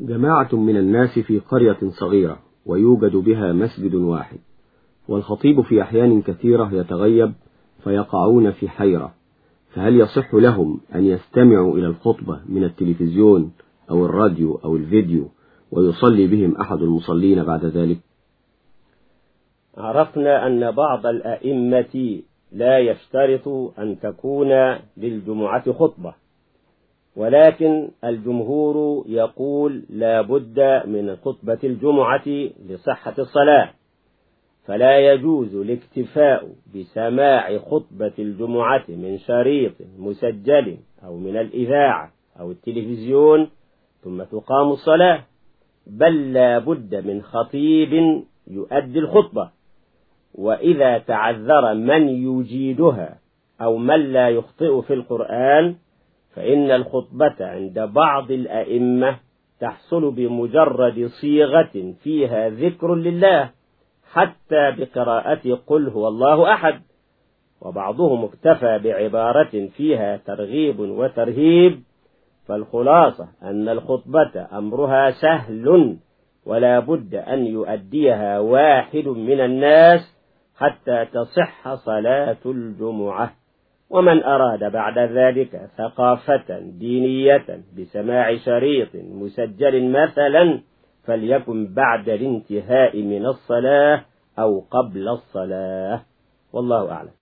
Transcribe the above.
جماعة من الناس في قرية صغيرة ويوجد بها مسجد واحد. والخطيب في أحيان كثيرة يتغيب فيقعون في حيرة. فهل يصح لهم أن يستمعوا إلى الخطبة من التلفزيون أو الراديو أو الفيديو ويصلي بهم أحد المصلين بعد ذلك؟ عرفنا أن بعض الأئمة لا يشترط أن تكون للجمعة خطبة. ولكن الجمهور يقول لا بد من خطبة الجمعة لصحة الصلاة. فلا يجوز الاكتفاء بسماع خطبة الجمعة من شريط مسجل أو من الإذاعة أو التلفزيون ثم تقام الصلاة بل لا بد من خطيب يؤدي الخطبة. وإذا تعذر من يجيدها أو من لا يخطئ في القرآن فإن الخطبة عند بعض الأئمة تحصل بمجرد صيغة فيها ذكر لله حتى بقراءة قل هو الله أحد وبعضهم اكتفى بعبارة فيها ترغيب وترهيب فالخلاصة أن الخطبة أمرها سهل ولا بد أن يؤديها واحد من الناس حتى تصح صلاة الجمعة. ومن أراد بعد ذلك ثقافة دينية بسماع شريط مسجل مثلا فليكن بعد الانتهاء من الصلاة أو قبل الصلاة. والله أعلم.